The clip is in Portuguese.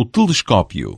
o telescópio.